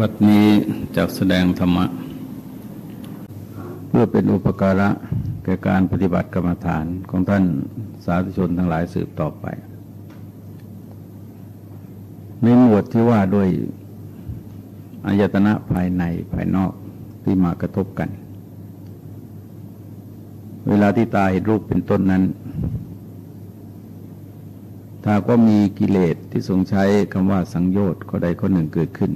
วัดนี้จะแสดงธรรมะ เพื่อเป็นอุปการะแก่การปฏิบัติกรรมฐานของท่านสาธุชนทั้งหลายสืบต่อไป ในหมวดที่ว่าด้วยอายตนะภายในภายนอกที่มากระทบกัน เวลาที่ตาเห็นรูปเป็นต้นนั้น ถ้าก็มีกิเลสที่ทรงใช้คำว่าสังโยชน์ข้อใดข้อหนึ่งเกิดขึ้น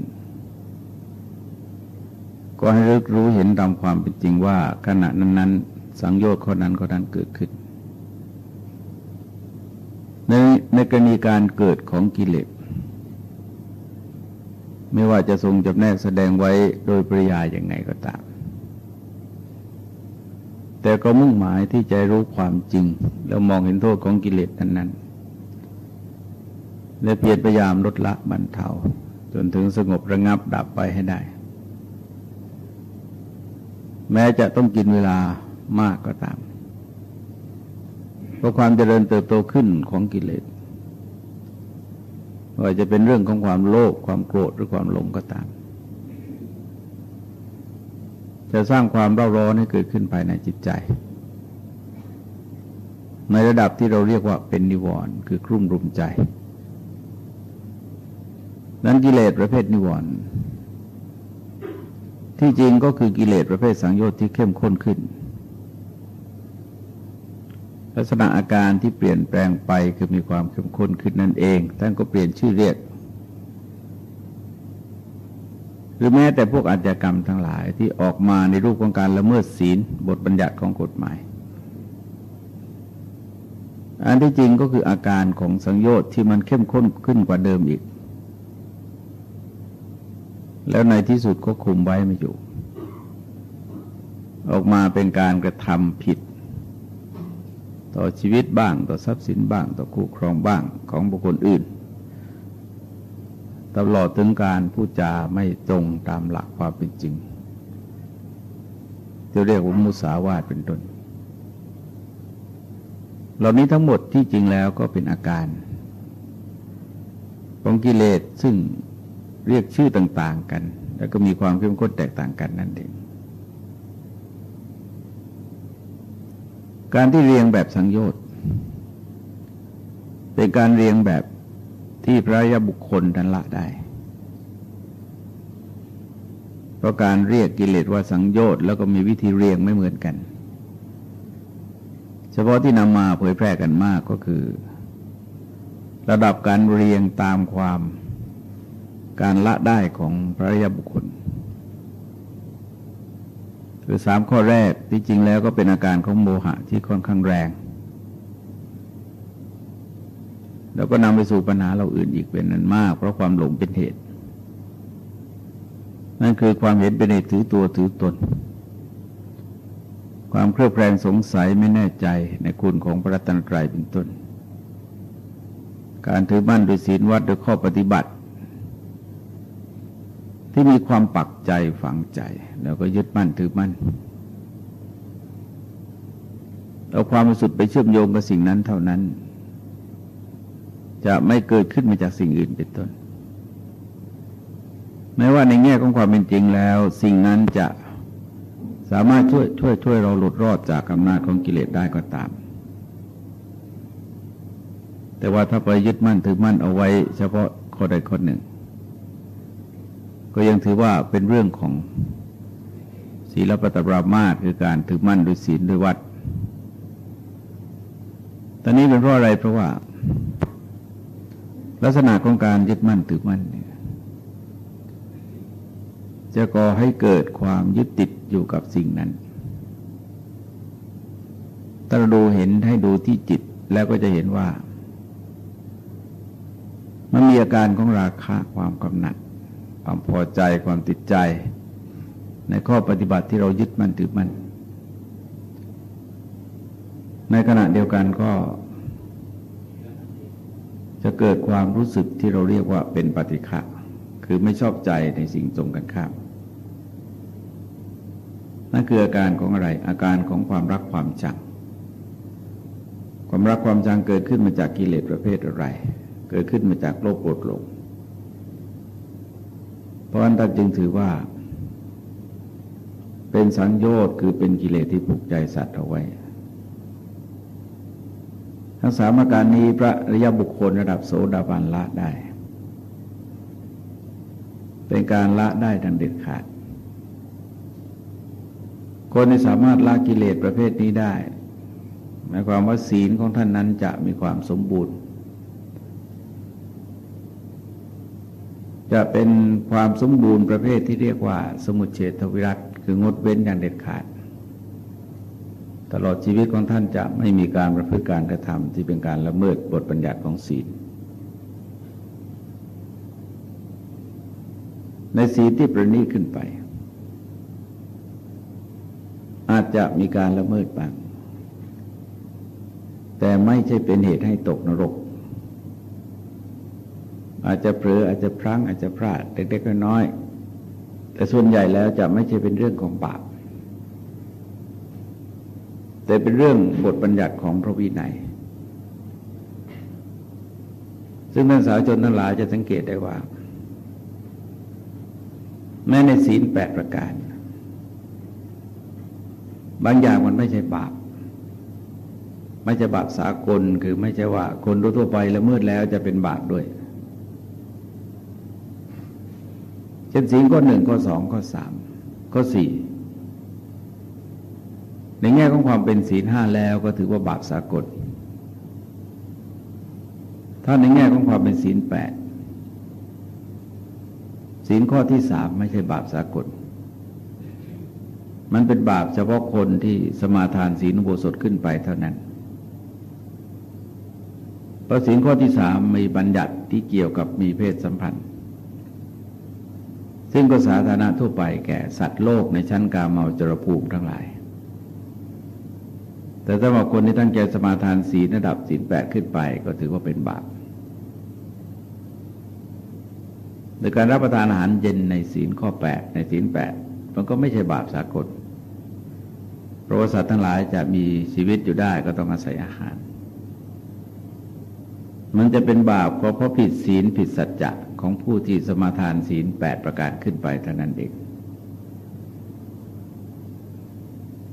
ก็ให้รึกรู้เห็นตามความเป็นจริงว่าขณะนั้น ๆ สังโยชน์ข้อนั้นข้อนั้นเกิดขึ้น ในในกรณีการเกิดของกิเลสไม่ว่าจะทรงจำแนกแสดงไว้โดยปริยายอย่างไงก็ตาม แต่ก็มุ่งหมายที่จะรู้ความจริง แล้วมองเห็นโทษของกิเลสนั้นๆและเพียรพยายามลดละบรรเทาจนถึงสงบระงับดับไปให้ได้ แม้จะต้องกินเวลามากก็ตาม เพราะความเจริญเติบโตขึ้นของกิเลสว่าจะเป็นเรื่องของความโลภความโกรธหรือความหลงก็ตาม จะสร้างความเร่าร้อนให้เกิดขึ้นภายในจิตใจ ในระดับที่เราเรียกว่าเป็นนิวรณ์คือกลุ่มรุมใจ นั้นกิเลสประเภทนิวรณ์ ที่จริงก็คือกิเลสประเภทสังโยชน์ที่เข้มข้นขึ้น ลักษณะอาการที่เปลี่ยนแปลงไปคือมีความเข้มข้นขึ้นนั่นเองท่านก็เปลี่ยนชื่อเรียก หรือแม้แต่พวกอาชญากรรมทั้งหลายที่ออกมาในรูปของการละเมิดศีลบทบัญญัติของกฎหมายอันที่จริงก็คืออาการของสังโยชน์ที่มันเข้มข้นขึ้นกว่าเดิมอีก แล้วในที่สุดก็คุมไว้ไม่อยู่ ออกมาเป็นการกระทำผิด ต่อชีวิตบ้าง ต่อทรัพย์สินบ้าง ต่อคู่ครองบ้างของบุคคลอื่น ตลอดถึงการพูดจาไม่ตรงตามหลักความเป็นจริงจะเรียกว่ามุสาวาทเป็นต้นเหล่านี้ทั้งหมดที่จริงแล้วก็เป็นอาการของกิเลสซึ่ง เรียกชื่อต่างๆกัน แล้วก็มีความเข้มข้นแตกต่างกันนั่นเองการที่เรียงแบบสังโยชน์เป็นการเรียงแบบที่พระยาบุคคลทันละได้ เพราะการเรียกกิเลสว่าสังโยชน์แล้วก็มีวิธีเรียงไม่เหมือนกัน เฉพาะที่นำมาเผยแพร่กันมากก็คือ ระดับการเรียงตามความ การละได้ของพระยาบุคคล คือสามข้อแรกที่จริงแล้วก็เป็นอาการของโมหะที่ค่อนข้างแรง แล้วก็นำไปสู่ปัญหาเราอื่นอีกเป็นนั้นมาก เพราะความหลงเป็นเหตุ นั่นคือความเห็นเป็นเหตุถือตัวถือตน ความเครือบแคลงสงสัยไม่แน่ใจในคุณของพระรัตนตรัยเป็นต้น การถือมั่นโดยศีลวัดโดยข้อปฏิบัติ ที่มีความปักใจฝังใจ แล้วก็ยึดมั่นถือมั่นเอาความรู้สึกไปเชื่อมโยงกับสิ่งนั้นเท่านั้น จะไม่เกิดขึ้นมาจากสิ่งอื่นเป็นต้นแม้ว่าในแง่ของความเป็นจริงแล้ว สิ่งนั้นจะสามารถช่วยช่วยช่วยเราหลุดรอดจากอำนาจของกิเลสได้ก็ตาม แต่ว่าถ้าไปยึดมั่นถือมั่นเอาไว้ เฉพาะข้อใดข้อหนึ่ง ก็ยังถือว่าเป็นเรื่องของศีลปฏิบัติมาตคือการถือมั่นด้วยศีลด้วยวัด ตอนนี้เป็นเพราะอะไรเพราะว่า ลักษณะของการยึดมั่นถือมั่นเนี่ยจะก่อให้เกิดความยึดติดอยู่กับสิ่งนั้นถ้าเราดูเห็นให้ดูที่จิตแล้วก็จะเห็นว่า มันมีอาการของราคะความกำหนัด ความพอใจความติดใจ ในข้อปฏิบัติที่เรายึดมั่นถือมั่นในขณะเดียวกันก็ จะเกิดความรู้สึกที่เราเรียกว่าเป็นปฏิฆะคือไม่ชอบใจในสิ่งตรงกันข้ามนั่นคืออาการของอะไร อาการของความรักความชัง ความรักความชังเกิดขึ้นมาจากกิเลสประเภทอะไร เกิดขึ้นมาจากโลภโกรธหลง เพราะฉะนั้นท่านจึงถือว่า เป็นสังโยชน์คือเป็นกิเลสที่ผูกใจสัตว์เอาไว้ ทั้งสามอาการนี้พระริยบุคคลระดับโสดาบันละได้ เป็นการละได้ดังเด็ดขาด คนที่สามารถละกิเลสประเภทนี้ได้หมายความว่าศีลของท่านนั้นจะมีความสมบูรณ์ จะเป็นความสมบูรณ์ประเภทที่เรียกว่าสมุทเฉทวิรัตคืองดเว้นอย่างเด็ดขาด ตลอดชีวิตของท่านจะไม่มีการประพฤติการกระทำที่เป็นการละเมิดบทบัญญัติของศีล ในศีลที่ประณีขึ้นไป อาจจะมีการละเมิดบ้างแต่ไม่ใช่เป็นเหตุให้ตกนรก อาจจะเผลออาจจะพลั้งอาจจะพลาดเล็กๆน้อยๆแต่ส่วนใหญ่แล้วจะไม่ใช่เป็นเรื่องของบาปแต่เป็นเรื่องบทบัญญัติของพระวินัย ซึ่งท่านสาวชนทั้งหลายจะสังเกตได้ว่า แม้ในศีลแปดประการ บางอย่างมันไม่ใช่บาป ไม่ใช่บาปสากล คือไม่ใช่ว่าคนทั่วไปละเมิดแล้วจะเป็นบาปด้วย เช่นศีลข้อหนึ่งข้อสองข้อสามข้อสี่ในแง่ของความเป็นศีลห้าแล้วก็ถือว่าบาปสากล ถ้าในแง่ของความเป็นศีลแปดศีลข้อที่สามไม่ใช่บาปสากล มันเป็นบาปเฉพาะคนที่สมาทานศีลอุโบสถขึ้นไปเท่านั้นประสินข้อที่สามมีบัญญัติที่เกี่ยวกับมีเพศสัมพันธ์ ซึ่งก็สาธารณะทั่วไปแก่สัตว์โลกในชั้นกาเมาจรภูมิทั้งหลาย แต่สำหรับคนที่ตั้งใจสมาทานศีลระดับศีลแปดขึ้นไปก็ถือว่าเป็นบาปโดยการรับประทานอาหารเย็นในศีลข้อแปดในศีลแปดมันก็ไม่ใช่บาปสากลเพราะว่าสัตว์ทั้งหลายจะมีชีวิตอยู่ได้ก็ต้องอาศัยอาหาร มันจะเป็นบาปก็เพราะผิดศีลผิดสัจจะของผู้ที่สมาทานศีลแปดประการขึ้นไปเท่านั้นเอง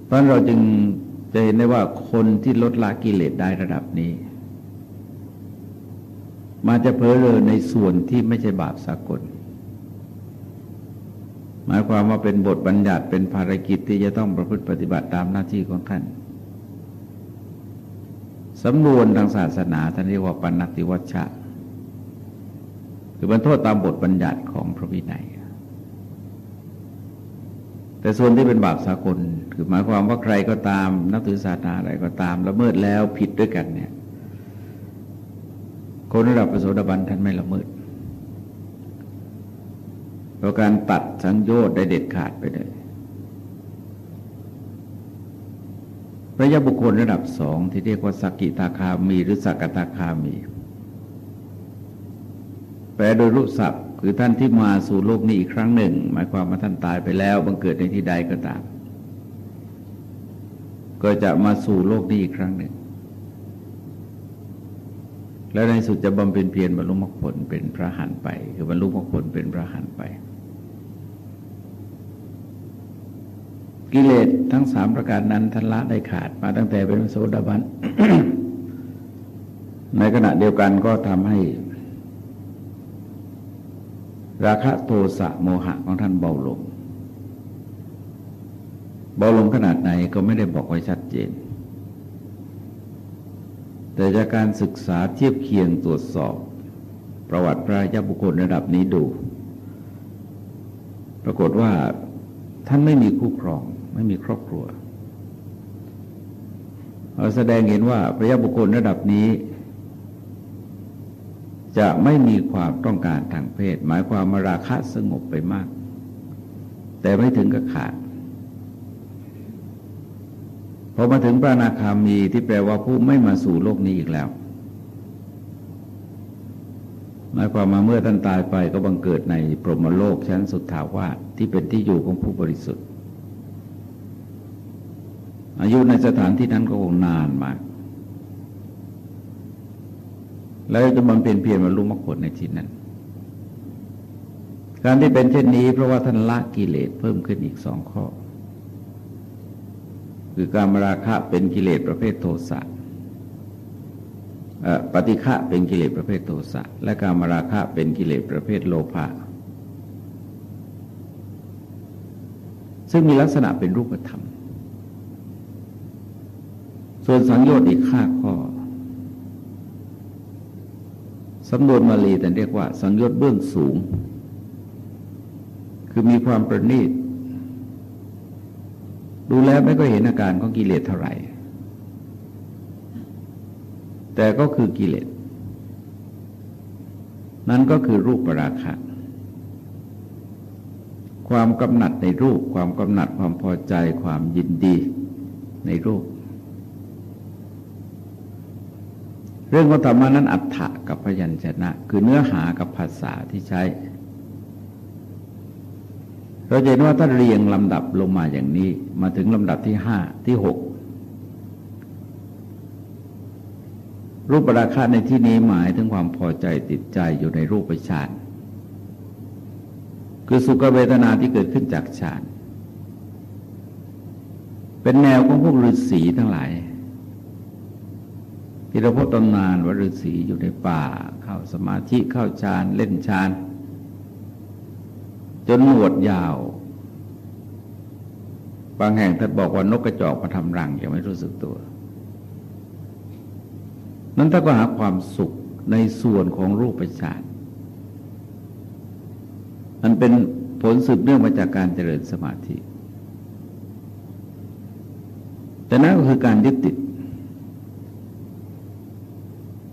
เพราะเราจึงจะเห็นได้ว่าคนที่ลดละกิเลสได้ระดับนี้ มาจะเพลเลยในส่วนที่ไม่ใช่บาปสากล หมายความว่าเป็นบทบัญญัติเป็นภารกิจที่จะต้องประพฤติปฏิบัติตามหน้าที่ของท่านสำนวนทางศาสนาท่านเรียกว่าปณติวัชชะ คือบรรโทษตามบทบัญญัติของพระวินัย แต่ส่วนที่เป็นบาปสากล คือหมายความว่าใครก็ตาม นับถือศาสนาอะไรก็ตามละเมิดแล้วผิดด้วยกันเนี่ย คนระดับประสดาบันท่านไม่ละเมิดเพราะการตัดสังโยชน์ได้เด็ดขาดไปเลยพระยาบุคคลระดับสองที่เรียกว่าสกิตาคามี หรือสักตาคามี แปลโดยรูปศัพท์ คือท่านที่มาสู่โลกนี้อีกครั้งหนึ่ง หมายความว่าท่านตายไปแล้วบังเกิดในที่ใดก็ตาม ก็จะมาสู่โลกนี้อีกครั้งหนึ่ง แล้วในสุดจะบำเพ็ญเพียรบรรลุมรรคผลเป็นพระหันไป คือบรรลุมรรคผลเป็นพระหันไป กิเลสทั้งสามประการนั้นทันละได้ขาดมาตั้งแต่เป็นโสดาบันในขณะเดียวกันก็ทำให้ ราคะโทสะโมหะของท่านเบาลง เบาลงขนาดไหนก็ไม่ได้บอกไว้ชัดเจน แต่จากการศึกษาเทียบเคียงตรวจสอบ ประวัติพระยาบุคคลระดับนี้ดู ปรากฏว่าท่านไม่มีคู่ครอง ไม่มีครอบครัวเราแสดงเห็นว่าพระยาบุคคลระดับนี้ จะไม่มีความต้องการทางเพศ หมายความมาราคะสงบไปมาก แต่ไม่ถึงกับขาดพอมาถึงพระนาคามีที่แปลว่าผู้ไม่มาสู่โลกนี้อีกแล้ว หมายความมาเมื่อท่านตายไปก็บังเกิดในพรหมโลกชั้นสุดถาวาสที่เป็นที่อยู่ของผู้บริสุทธิ์ อายุในสถานที่นั้นก็คงนานมาก แล้วจะบำเพ็ญเพียรมารู้มรรคผลในที่นั้น การที่เป็นเช่นนี้ เพราะว่าท่านละกิเลสเพิ่มขึ้นอีกสองข้อ คือการมราคะเป็นกิเลสประเภทโทสะปฏิฆะเป็นกิเลสประเภทโทสะและการมราคะเป็นกิเลสประเภทโลภะซึ่งมีลักษณะเป็นรูปธรรม ส่วนสังโยชน์อีกห้าข้อ สำนวนมาลีแต่เรียกว่า สังยชน์เบื้องสูง คือมีความประณีต ดูแล้วไม่ก็เห็นอาการของกิเลสเท่าไหร่ แต่ก็คือกิเลส นั่นก็คือรูปปราคะความกำหนัดในรูป ความกำหนัดความพอใจความยินดีในรูป เรื่องของธรรมานั้นอัฏฐะ กับพยัญชนะ คือเนื้อหากับภาษาที่ใช้ เราจะเห็นว่าถ้าเรียงลำดับลงมาอย่างนี้ มาถึงลำดับที่ห้าที่หกรูปราคาในที่นี้หมายถึงความพอใจติดใจอยู่ในรูปฌานคือสุขเวทนาที่เกิดขึ้นจากฌานเป็นแนวของพวกฤาษีทั้งหลาย ที่เราพบตำนานว่าฤาษีอยู่ในป่า เข้าสมาธิเข้าฌานเล่นฌานจนหนวดยาว บางแห่งท่านบอกว่านกกระจอกมาทำรังยังไม่รู้สึกตัว นั้นถ้าก็หาความสุขในส่วนของรูปฌานมันเป็นผลสืบเนื่องมาจากการเจริญสมาธิ แต่นั่นก็คือการยึดติด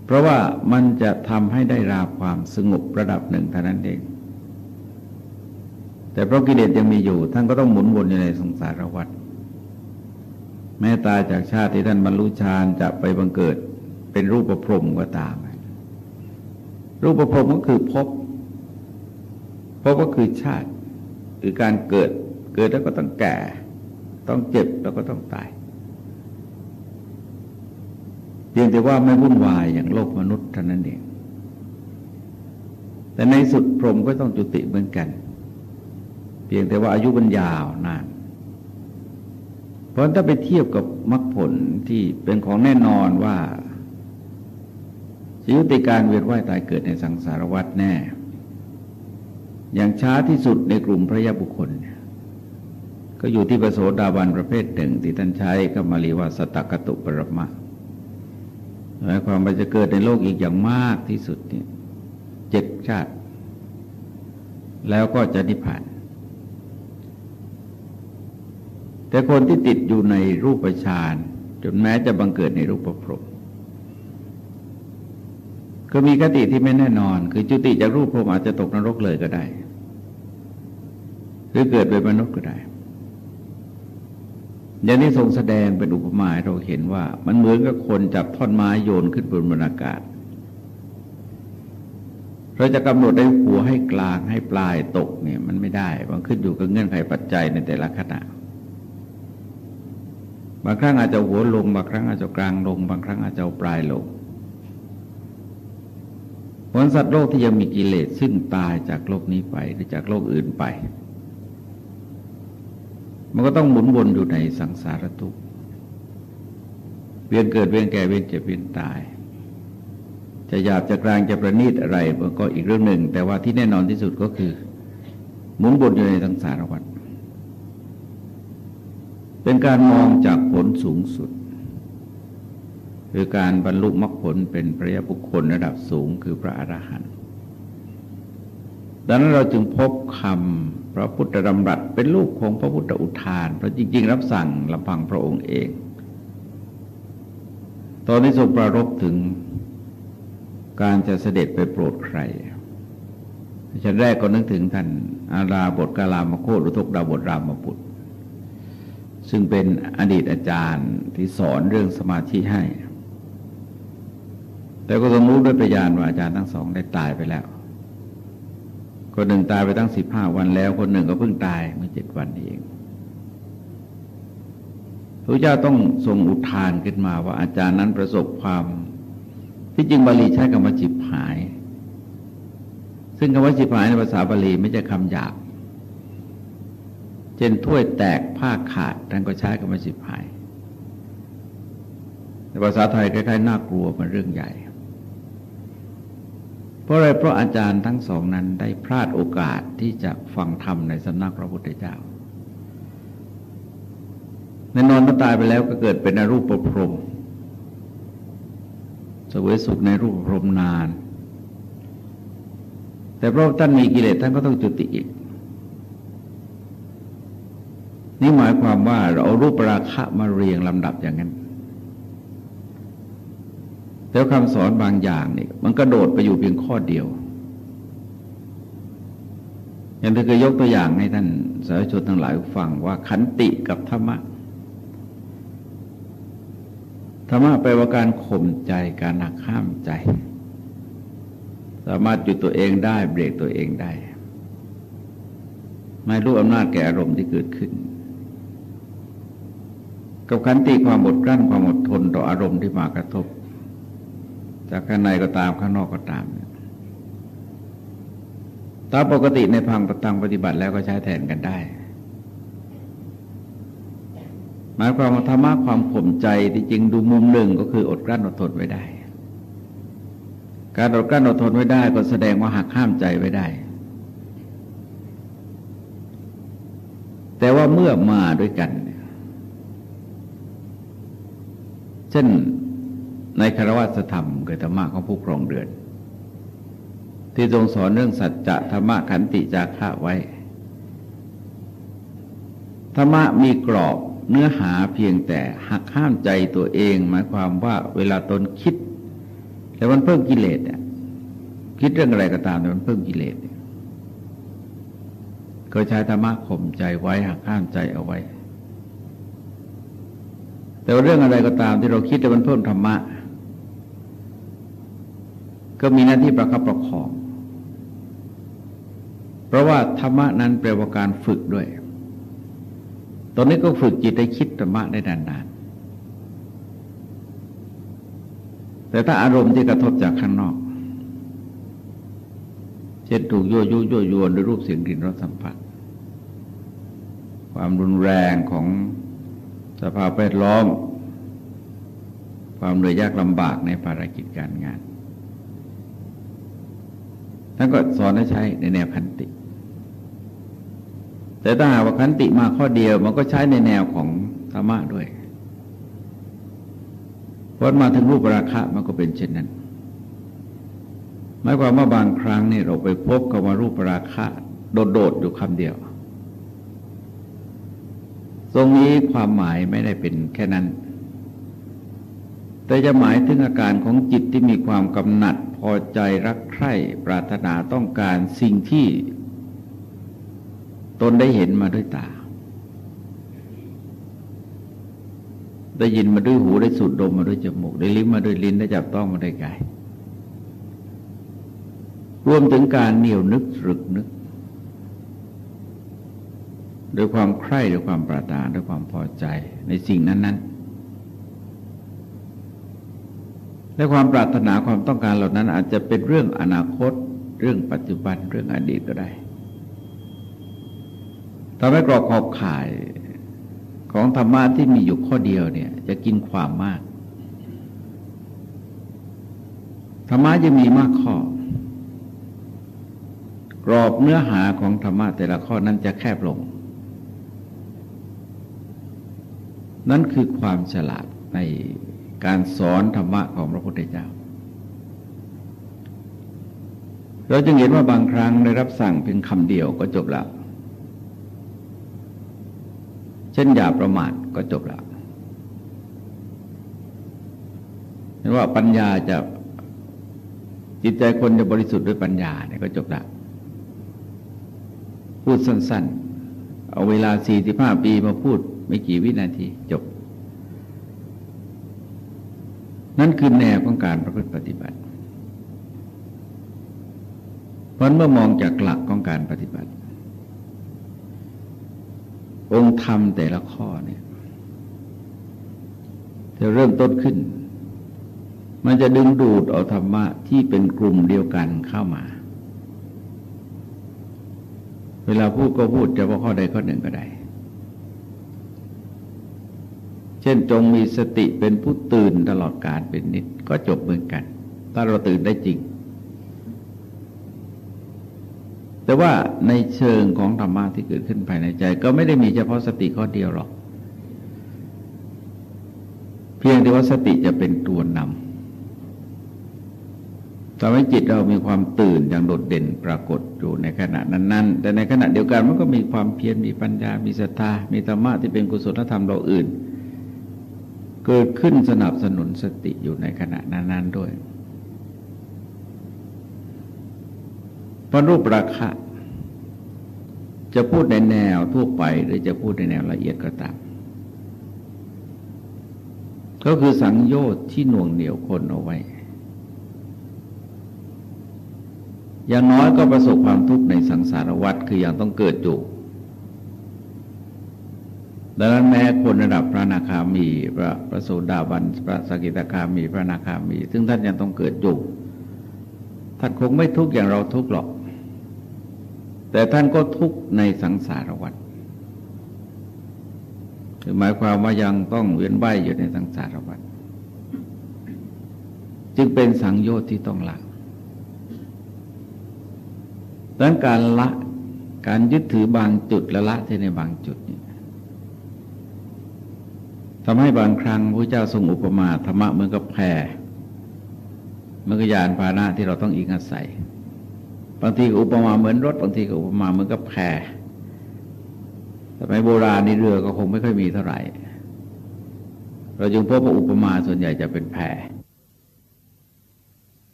เพ ราะว่ามันจะทำให้ได้ราความสงบระดับหนึ่งเท่านั้นเอง แต่เพราะกิเลสยังมีอยู่ ท่านก็ต้องหมุนวนอยู่ในสงสารวัฏแม้ตายจากชาติที่ท่านบรรลุฌานจะไปบังเกิดเป็นรูปประพรมก็ตาม รูปประพรมก็คือพบพก็คือชาติ คือการเกิดเกิดแล้วก็ต้องแก่ ต้องเจ็บแล้วก็ต้องตาย เพียงแต่ว่าไม่วุ่นวายอย่างโลกมนุษย์เท่านั้นเอง แต่ในสุดพรหมก็ต้องจุติเหมือนกัน เพียงแต่ว่าอายุมันยาวนาน เพราะถ้าไปเทียบกับมรรคผลที่เป็นของแน่นอนว่าชีวิตการเวียนว่ายตายเกิดในสังสารวัฏแน่ อย่างช้าที่สุดในกลุ่มพระยาบุคคล ก็อยู่ที่ประโสดาบันประเภทหนึ่งที่ท่านใช้กับมาลีว่าสตกตุปรมะ หมายความว่าจะเกิดในโลกอีกอย่างมากที่สุดเนี่ยเจ็ดชาติ แล้วก็จะนิพพาน แต่คนที่ติดอยู่ในรูปฌานจนแม้จะบังเกิดในรูปประพรมก็มีคติที่ไม่แน่นอน คือจุติจากรูปพรหมอาจจะตกนรกเลยก็ได้ หรือเกิดเป็นมนุษย์ก็ได้ อย่างนี้ทรงแสดงเป็นอุปมาเราเห็นว่า มันเหมือนกับคนจับท่อนไม้โยนขึ้นบนบรรยากาศ เราจะกำหนดได้หัวให้กลางให้ปลายตกเนี่ย มันไม่ได้ มันขึ้นอยู่กับเงื่อนไขปัจจัยในแต่ละขณะบางครั้งอาจจะหัวลงบางครั้งอาจจะกลางลง บางครั้งอาจจะปลายลงผลสัตว์โลกที่ยังมีกิเลสซึ่งตายจากโลกนี้ไปหรือจากโลกอื่นไป มันก็ต้องหมุนวนอยู่ในสังสารทุกข์เวียนเกิดเวียนแก่เวียนเจ็บเวียนตาย จะหยาบจะกลางจะประณีตอะไรมันก็อีกเรื่องหนึ่ง แต่ว่าที่แน่นอนที่สุดก็คือ หมุนวนอยู่ในสังสารวัฏเป็นการมองจากผลสูงสุดคือการบรรลุมรรคผลเป็นพระยาบุคคลระดับสูงคือพระอรหันต์ ดังนั้นเราจึงพบคำพระพุทธดำรัสเป็นลูกของพระพุทธอุทาน เพราะจริง ๆ รับสั่งลำพังพระองค์เอง ตอนนี้ทรงประรบถึงการจะเสด็จไปโปรดใครชั้นแรกก็นึกถึงท่านอาราบทกาลามโคตรุทกดาบทรามบุตรซึ่งเป็นอดีตอาจารย์ที่สอนเรื่องสมาธิให้ แต่ก็ต้องรู้ด้วยปัญญาว่าอาจารย์ทั้งสองได้ตายไปแล้ว คนหนึ่งตายไปตั้งสิบห้าวันแล้ว คนหนึ่งก็เพิ่งตายเมื่อเจ็ดวันเองพระเจ้าต้องทรงอุทานขึ้นมาว่าอาจารย์นั้นประสบความที่จริงบาลีใช้คำว่าจิบหาย ซึ่งคำว่าชิบหายในภาษาบาลีไม่ใช่คำหยาบเช่นถ้วยแตกผ้าขาดท่านก็ใช้คำว่าชิบหาย ในภาษาไทยคล้ายๆน่ากลัวเป็นเรื่องใหญ่ ราะอะไรเพราะอาจารย์ทั้งสองนั้นได้พลาดโอกาสที่จะฟังธรรมในสำนักพระพุทธเจ้าในนอนเมื่อตายไปแล้วก็เกิดเป็นอรูปประพรมสวยสุขในรูปประพรมนาน แต่เพราะท่านมีกิเลสท่านก็ต้องจุติอีก นี่หมายความว่าเราเอารูปราคะมาเรียงลำดับอย่างนั้น แล้วคำสอนบางอย่างนี่มันกระโดดไปอยู่เพียงข้อเดียว อย่างที่เคยยกตัวอย่างให้ท่านสาธุชนทั้งหลายฟังว่าขันติกับธรรมะธรรมะแปลว่าการข่มใจการหักห้ามใจ สามารถหยุดตัวเองได้เบรกตัวเองได้ ไม่รู้อำนาจแก่อารมณ์ที่เกิดขึ้น กับขันติความอดกลั้นความอดทนต่ออารมณ์ที่มากระทบ จากข้างในก็ตามข้างนอกก็ตามตามปกติในพังประตังปฏิบัติแล้วก็ใช้แทนกันได้ หมายความว่าธรรมะความข่มใจที่จริงดูมุมหนึ่งก็คืออดกลั้นอดทนไว้ได้ การอดกลั้นอดทนไว้ได้ก็แสดงว่าหักห้ามใจไว้ได้ แต่ว่าเมื่อมาด้วยกัน เช่น ในคารวะธรรมเกิดธรรมะของผู้ครองเรือน ที่ทรงสอนเรื่องสัจจะธรรมะขันติจาระไว้ ธรรมะมีกรอบเนื้อหาเพียงแต่หักห้ามใจตัวเอง หมายความว่าเวลาตนคิด แต่มันเพิ่มกิเลสเนี่ยคิดเรื่องอะไรก็ตามแต่มันเพิ่มกิเลสก็ใช้ธรรมะข่มใจไว้หักห้ามใจเอาไว้ แต่เรื่องอะไรก็ตามที่เราคิดแต่มันเพิ่มธรรมะ ก็มีหน้าที่ประคับประคอง เพราะว่าธรรมะนั้นแปลว่าการฝึกด้วย ตอนนี้ก็ฝึกจิตให้คิดธรรมะได้นานๆ แต่ถ้าอารมณ์ที่กระทบจากข้างนอกเช่นถูกยั่วยุยั่วยวนด้วยรูปเสียงกลิ่นรสสัมผัส ความรุนแรงของสภาพแวดล้อม ความเหนื่อยยากลำบากในภารกิจการงาน ท่านก็สอนให้ใช้ในแนวคันติ แต่ถ้าหากว่าขันติมาข้อเดียวมันก็ใช้ในแนวของธรรมะด้วยพอมาถึงรูปราคะมันก็เป็นเช่นนั้นหมายความว่าบางครั้งนี่เราไปพบกับว่ารูปราคะ โดดๆอยู่คำเดียว ตรงนี้ความหมายไม่ได้เป็นแค่นั้น แต่จะหมายถึงอาการของจิตที่มีความกำหนัด พอใจรักใคร่ปรารถนาต้องการสิ่งที่ตนได้เห็นมาด้วยตา ได้ยินมาด้วยหูได้สูดดมมาด้วยจมูกได้ลิ้มมาด้วยลิ้นได้จับต้องมาด้วยกายรวมถึงการเหนียวนึกรึกนึกด้วยความใคร่ด้วยความปรารถนาด้วยความพอใจในสิ่งนั้น ๆ และความปรารถนาความต้องการเหล่านั้น อาจจะเป็นเรื่องอนาคต เรื่องปัจจุบันเรื่องอดีตก็ได้ทำให้กรอบขอบข่ายของธรรมะที่มีอยู่ข้อเดียวเนี่ย จะกินความมากธรรมะจะมีมากข้อ กรอบเนื้อหาของธรรมะแต่ละข้อนั้นจะแคบลง นั่นคือความฉลาดใน การสอนธรรมะของพระพุทธเจ้า เราจึงเห็นว่าบางครั้งได้รับสั่งเพียงคำเดียวก็จบแล้วเช่นอย่าประมาทก็จบแล้วเห็นว่าปัญญาจะจิตใจคนจะบริสุทธิ์ด้วยปัญญาเนี่ยก็จบแล้วพูดสั้น ๆ เอาเวลาสี่สิบห้าปีมาพูดไม่กี่วินาทีจบ นั่นคือแนวของการประพฤติปฏิบัติ เพราะเมื่อมองจากหลักของการปฏิบัติ องค์ธรรมแต่ละข้อเนี่ยจะเริ่มต้นขึ้น มันจะดึงดูดเอาธรรมะที่เป็นกลุ่มเดียวกันเข้ามา เวลาพูดก็พูดจะว่าข้อใดข้อหนึ่งก็ได้ เช่นจงมีสติเป็นผู้ตื่นตลอดการเป็นนิดก็จบเหมือนกัน ถ้าเราตื่นได้จริง แต่ว่าในเชิงของธรรมะที่เกิดขึ้นภายในใจ ก็ไม่ได้มีเฉพาะสติข้อเดียวหรอก เพียงแต่ว่าสติจะเป็นตัวนำทำให้จิตเรามีความตื่นอย่างโดดเด่นปรากฏอยู่ในขณะนั้น ๆ แต่ในขณะเดียวกันมันก็มีความเพียรมีปัญญา มีศรัทธามีธรรมะที่เป็นกุศลธรรมเราอื่น เกิดขึ้นสนับสนุนสติอยู่ในขณะนั้นๆด้วยพระรูปราคะ จะพูดในแนวทั่วไปหรือจะพูดในแนวละเอียดก็ตามก็คือสังโยชน์ที่หน่วงเหนียวคนเอาไว้ อย่างน้อยก็ประสบความทุกข์ในสังสารวัฏคืออย่างต้องเกิดอยู่ ดังนั้นแม้คนระดับพระนาคามีพระพระโสดาบันพระสกิตาคามีพระนาคามี ซึ่งท่านยังต้องเกิดอยู่ท่านคงไม่ทุกข์อย่างเราทุกข์หรอก แต่ท่านก็ทุกข์ในสังสารวัฏคือหมายความว่ายังต้องเวียนว่ายอยู่ในสังสารวัฏจึงเป็นสังโยชน์ที่ต้องละดังการละการยึดถือบางจุดและละที่ในบางจุดนี่ ทำให้บางครั้งพระเจ้าทรงอุปมาธรรมะเหมือนกับแพรเมื่อกยานพาหนะที่เราต้องอิงอาศัย บางทีอุปมาเหมือนรถ บางทีก็อุปมาเหมือนกับแพรสมัยโบราณนี่เรือก็คงไม่ค่อยมีเท่าไหร่ เราจึงพบว่าอุปมาส่วนใหญ่จะเป็นแพร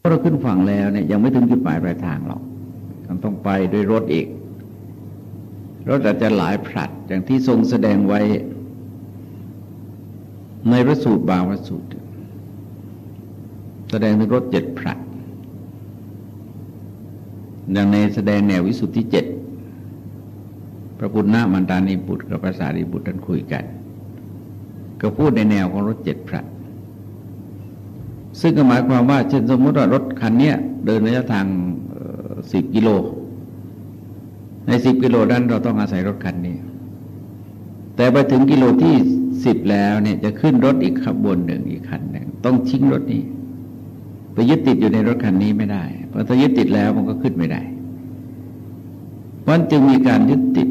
พอเราขึ้นฝั่งแล้วเนี่ยยังไม่ถึงจุดหมายปลายทางหรอกมันต้องไปด้วยรถอีก รถอาจจะหลายผลัดอย่างที่ทรงแสดงไว้ ในพระสูตรบางพระสูตร แสดงถึงรถเจ็ดผลัดอย่างในแสดงแนววิสุทธิเจ็ดพระพุทธนามันตานีบุตรกับภาษาดีบุตรท่านคุยกัน ก็พูดในแนวของรถเจ็ดผลัดซึ่งก็หมายความว่าเช่นสมมติว่ารถคันนี้เดินระยะทางสิบกิโล ในสิบกิโลนั้นเราต้องอาศัยรถคันนี้ แต่ไปถึงกิโลที่ สิบแล้วเนี่ยจะขึ้นรถอีกขบวนหนึ่งอีกคันหนึ่งต้องทิ้งรถนี้ ไปยึดติดอยู่ในรถคันนี้ไม่ได้ เพราะถ้ายึดติดแล้วมันก็ขึ้นไม่ได้มันจึงมีการยึดติด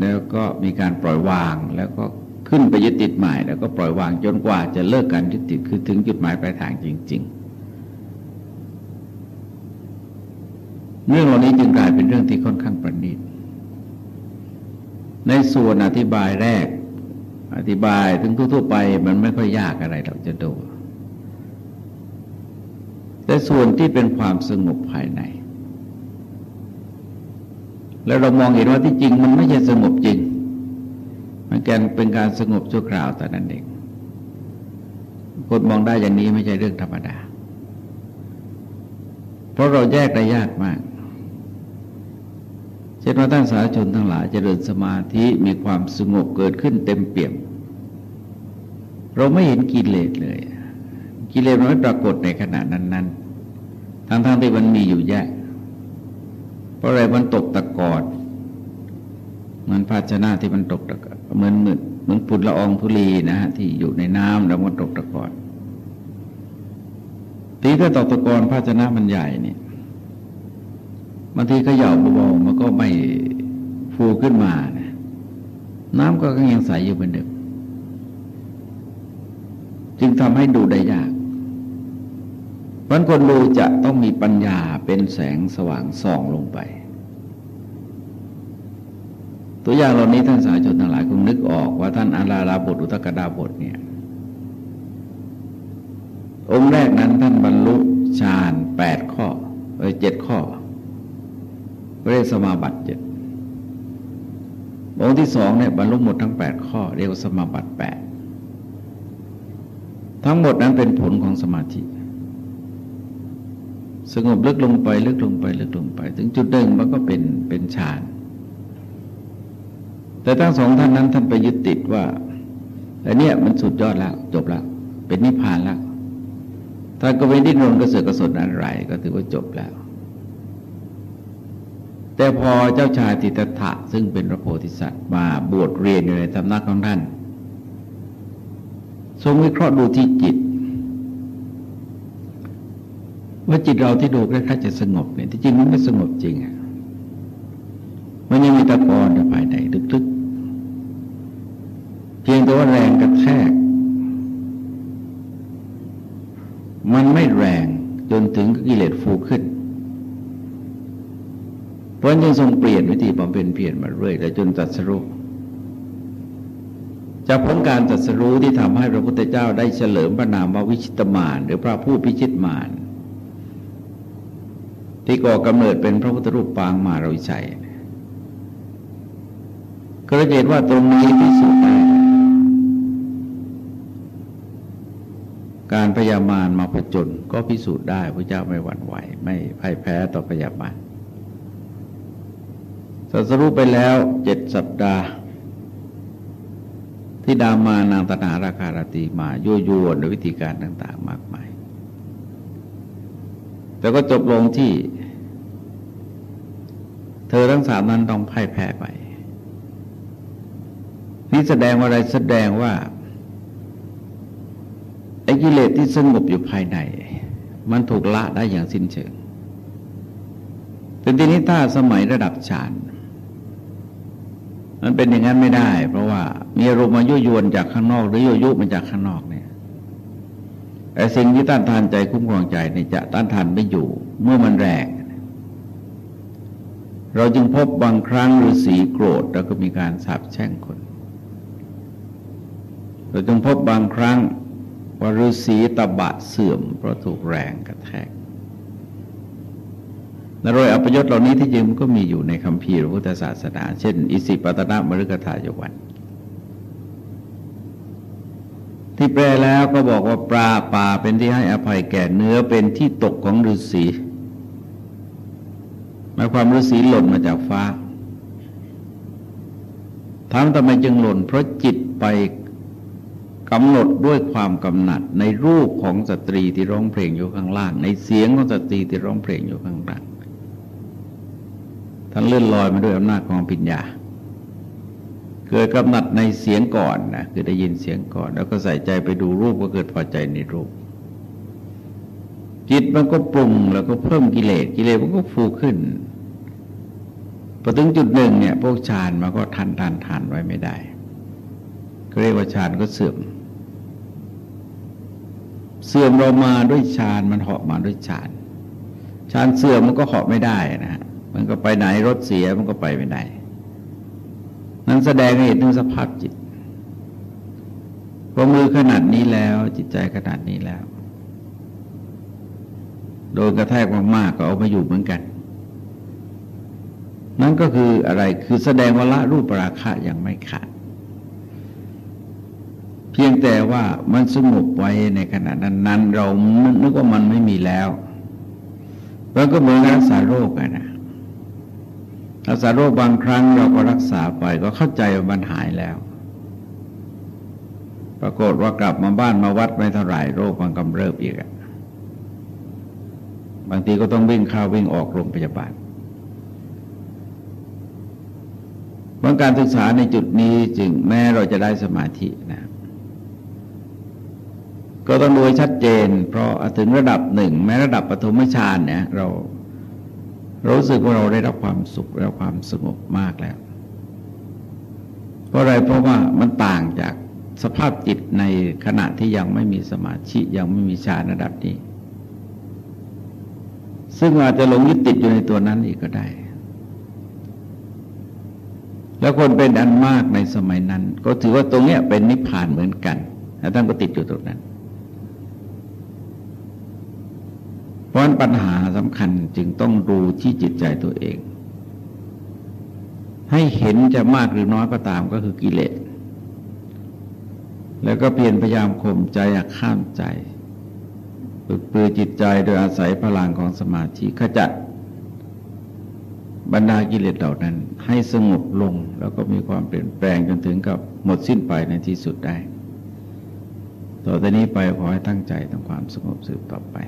แล้วก็มีการปล่อยวางแล้วก็ขึ้นไปยึดติดใหม่ แล้วก็ปล่อยวางจนกว่าจะเลิกการยึดติดคือถึงจุดหมายปลายทางจริง ๆเรื่องเหล่านี้จึงกลายเป็นเรื่องที่ค่อนข้างประณีต ในส่วนอธิบายแรก อธิบายถึงทั่วๆไปมันไม่ค่อยยากอะไรเราจะดู แต่ส่วนที่เป็นความสงบภายใน แล้วเรามองเห็นว่าที่จริงมันไม่ใช่สงบจริง มันแกนเป็นการสงบชั่วคราวแต่นั้นเองคนมองได้อย่างนี้ไม่ใช่เรื่องธรรมดา เพราะเราแยกได้ยากมากเช่นว่าท่านสาชนทั้งหลายจเจริญสมาธิมีความสงบเกิดขึ้นเต็มเปี่ยม เราไม่เห็นกิเลสเลย กิเลสมันไม่ปรากฏในขณะนั้น ๆ ทั้งๆที่มันมีอยู่แยะเพราะอะไรมันตกตะกอนเหมือนภาชนะที่มันตกตะกอนเหมือนเหมือนเหมือนปุ่นละอองธุลีนะฮะที่อยู่ในน้ำแล้วมันตกตะกอนทีถ้าตกตะกอนภาชนะมันใหญ่เนี่ยบางทีขย่าเบาๆมันก็ไม่ฟูขึ้นมานะน้ำก็ยังใสอยู่เหมือนเดิม จึงทำให้ดูได้ยากเพราะคนดูจะต้องมีปัญญาเป็นแสงสว่างส่องลงไป ตัวอย่างเหล่านี้ท่านสาชนทั้งหลายคงนึกออกว่าท่านอาราลาบทอุตกดาบทเนี่ย องค์แรกนั้นท่านบรรลุฌานแปดข้อเอ้ยเจ็ดข้อเรียกสมาบัติเจ็ดองค์ที่สองเนี่ยบรรลุหมดทั้งแปดข้อ เรียกว่าสมาบัติแปด ทั้งหมดนั้นเป็นผลของสมาธิ สงบลึกลงไปลึกลงไปลึกลงไป ถึงจุดหนึ่งมันก็เป็นเป็นฌานแต่ทั้งสองท่านนั้นท่านไปยึดติดว่าอันนี้มันสุดยอดแล้วจบแล้วเป็นนิพพานแล้วท่านก็ไม่ดิ้นรนกระเสือกกระสนอะไร ก็ถือว่าจบแล้ว แต่พอเจ้าชายติตถะซึ่งเป็นพระโพธิสัตว์มาบวชเรียนอยู่ในสำนักของท่าน ทรงวิเคราะห์ดูที่จิต ว่าจิตเราที่ดูคล้ายๆจะสงบเนี่ยที่จริงมันไม่สงบจริงอะมันยังมีตะกอนอยู่ภายในลึกๆ เพียงแต่ว่าแรงกระแทก มันไม่แรงจนถึงกิเลสฟูขึ้น เพราะยังทรงเปลี่ยนวิธีบำเพ็ญเปลี่ยนมาเรื่อยแต่จนตัดสรุป จากผลการตัดสรู้ที่ทำให้พระพุทธเจ้าได้เฉลิมพระนามว่าวิชิตมานหรือพระผู้พิชิตมานที่ก่อกำเนิดเป็นพระพุทธรูปปางมาเราวิชัยก็เห็นว่าตรงนี้พิสูจน์ได้การพยามารมาผจญก็พิสูจน์ได้พระเจ้าไม่หวั่นไหว ไม่พ่ายแพ้ต่อพยามารสัสรุปไปแล้วเจ็ดสัปดาห์ ที่ดามานางตนาราคารตีมายั่วยวนด้วยวิธีการต่าง ๆ มากมาย แต่ก็จบลงที่ เธอทั้งสามนั้นต้องพ่ายแพ้ไป นี่แสดงอะไรแสดงว่าไอ้กิเลสที่สงบอยู่ภายใน มันถูกละได้อย่างสิ้นเชิงแต่ทีนี้ถ้าสมัยระดับฌาน มันเป็นอย่างนั้นไม่ได้ เพราะว่ามีอารมณ์มายุยวนจากข้างนอก หรือยุยุมันจากข้างนอกเนี่ยไอ้สิ่งที่ต้านทานใจคุ้มครองใจเนี่ยจะต้านทานไม่อยู่ เมื่อมันแรงเราจึงพบบางครั้งฤาษีโกรธ แล้วก็มีการสาบแช่งคน เราจึงพบบางครั้งว่าฤาษีตบะเสื่อมเพราะถูกแรงกระแทก นรยอัปยศเหล่านี้ที่จริงมันก็มีอยู่ในคำพีพระพุทธศาสนา เช่น อิสิปตนมฤกทายวัน ที่แปลแล้วก็บอกว่าปลาป่าเป็นที่ให้อภัยแก่เนื้อเป็นที่ตกของฤาษีหมายความฤาษีหล่นมาจากฟ้าถามทำไมจึงหล่น เพราะจิตไปกำหนดด้วยความกำหนัดในรูปของสตรีที่ร้องเพลงอยู่ข้างล่าง ในเสียงของสตรีที่ร้องเพลงอยู่ข้างล่าง ท่านเลื่อนลอยมาด้วยอำนาจของปัญญา เกิดกำหนัดในเสียงก่อนนะคือได้ยินเสียงก่อน แล้วก็ใส่ใจไปดูรูปก็เกิดพอใจในรูป จิตมันก็ปรุงแล้วก็เพิ่มกิเลสกิเลสมันก็ฟูขึ้นพอถึงจุดหนึ่งเนี่ยพวกฌานมันก็ทันทันทันไว้ไม่ได้เรียกว่าฌานก็เสื่อม เสื่อมเรามาด้วยฌานมันเหาะมาด้วยฌานฌานเสื่อมมันก็เหาะไม่ได้นะฮะ มันก็ไปไหนรถเสียมันก็ไปไม่ได้นั้นแสดงให้เห็นถึงสภาพจิตพอมือขนาดนี้แล้ว จิตใจขนาดนี้แล้ว โดนกระแทกมากๆก็เอามาอยู่เหมือนกัน นั่นก็คืออะไรคือแสดงวาละรูปราคะยังไม่ขาด เพียงแต่ว่ามันสงบไว้ในขณะนั้นนั้นเรานึกว่ามันไม่มีแล้วแล้วก็เหมือนรักษาโรคอะนะ รักษาโรคบางครั้งเราก็รักษาไปก็เข้าใจว่ามันหายแล้ว ปรากฏว่ากลับมาบ้านมาวัดไม่เท่าไหร่โรคมันกำเริบอีกอะบางทีก็ต้องวิ่งเข้าวิ่งออกโรงพยาบาลบางการศึกษาในจุดนี้จึงแม้เราจะได้สมาธินะก็ต้องดูชัดเจน เพราะถึงระดับหนึ่งแม้ระดับปฐมฌานเนี่ย เรา รู้สึกว่าเราได้รับความสุขแล้วความสงบมากแล้ว เพราะอะไรเพราะว่ามันต่างจากสภาพจิตในขณะที่ยังไม่มีสมาธิยังไม่มีฌานระดับนี้ ซึ่งอาจจะหลงยึดติดอยู่ในตัวนั้นอีกก็ได้ แล้วคนเป็นอันมากในสมัยนั้น ก็ถือว่าตรงเนี้ยเป็นนิพพานเหมือนกันแล้วท่านก็ติดอยู่ตรงนั้นเพ ราะปัญหาสำคัญจึงต้องดูที่จิตใจตัวเอง ให้เห็นจะมากหรือน้อยก็ตามก็คือกิเลส แล้วก็เพียรพยายามข่มใจอยากข้ามใจฝึกปือจิตใจโดยอาศัยพลังของสมาธิขจัดบรรดากิเลสเหล่านั้น ให้สงบลงแล้วก็มีความเปลี่ยนแปลงจนถึงกับหมดสิ้นไปในที่สุดได้ ต่อจากนี้ไปขอให้ตั้งใจทำความสงบสืบต่อไป